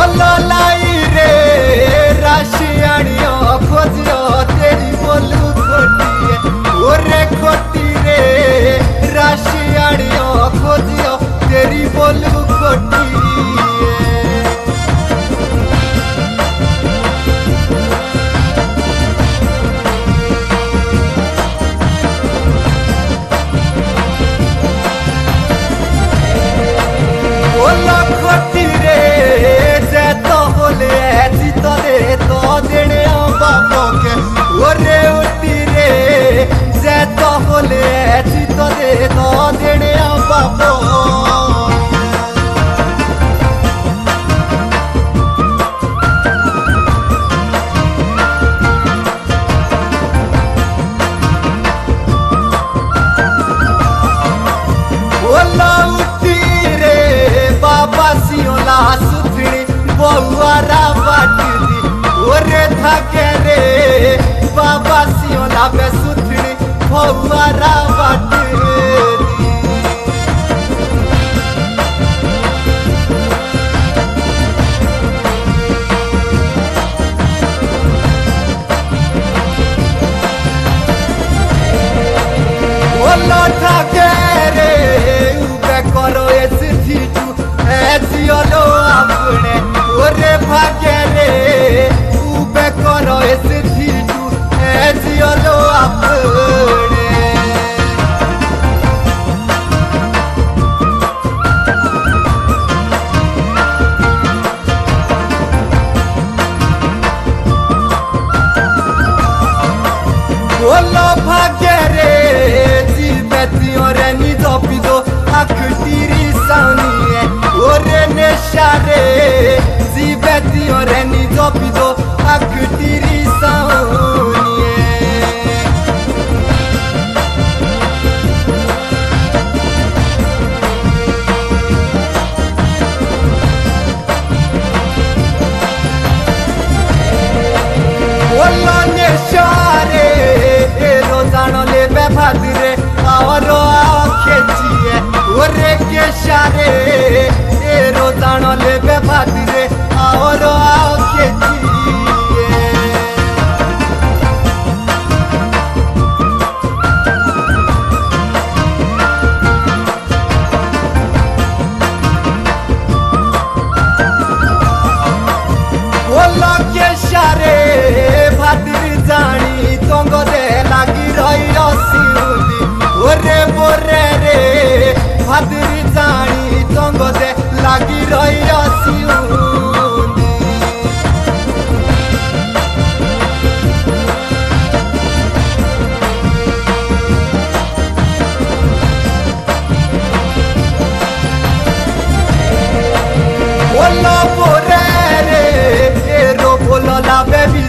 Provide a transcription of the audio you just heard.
भलो लाई रे राशियाणियो खोजियो तेरी बोलू खोटी है ओरे खोटी रे राशियाणियो खोजियो तेरी बोलू खोटी What करे बाबा सियोला पे सुथड़ी भौरा গোলো ভাগ্যরে জীবেতি ওরে নিজ পিজো আকটিরি সাউনিয়ে ওরে নেশারে জীবেতি ওরে নিজ পিজো আকটিরি রে বেভাদ রে আওয়ারো খেচিয়ে ওরে কেশারে তেরো জানলে বেভাদ রে আওয়ারো baby.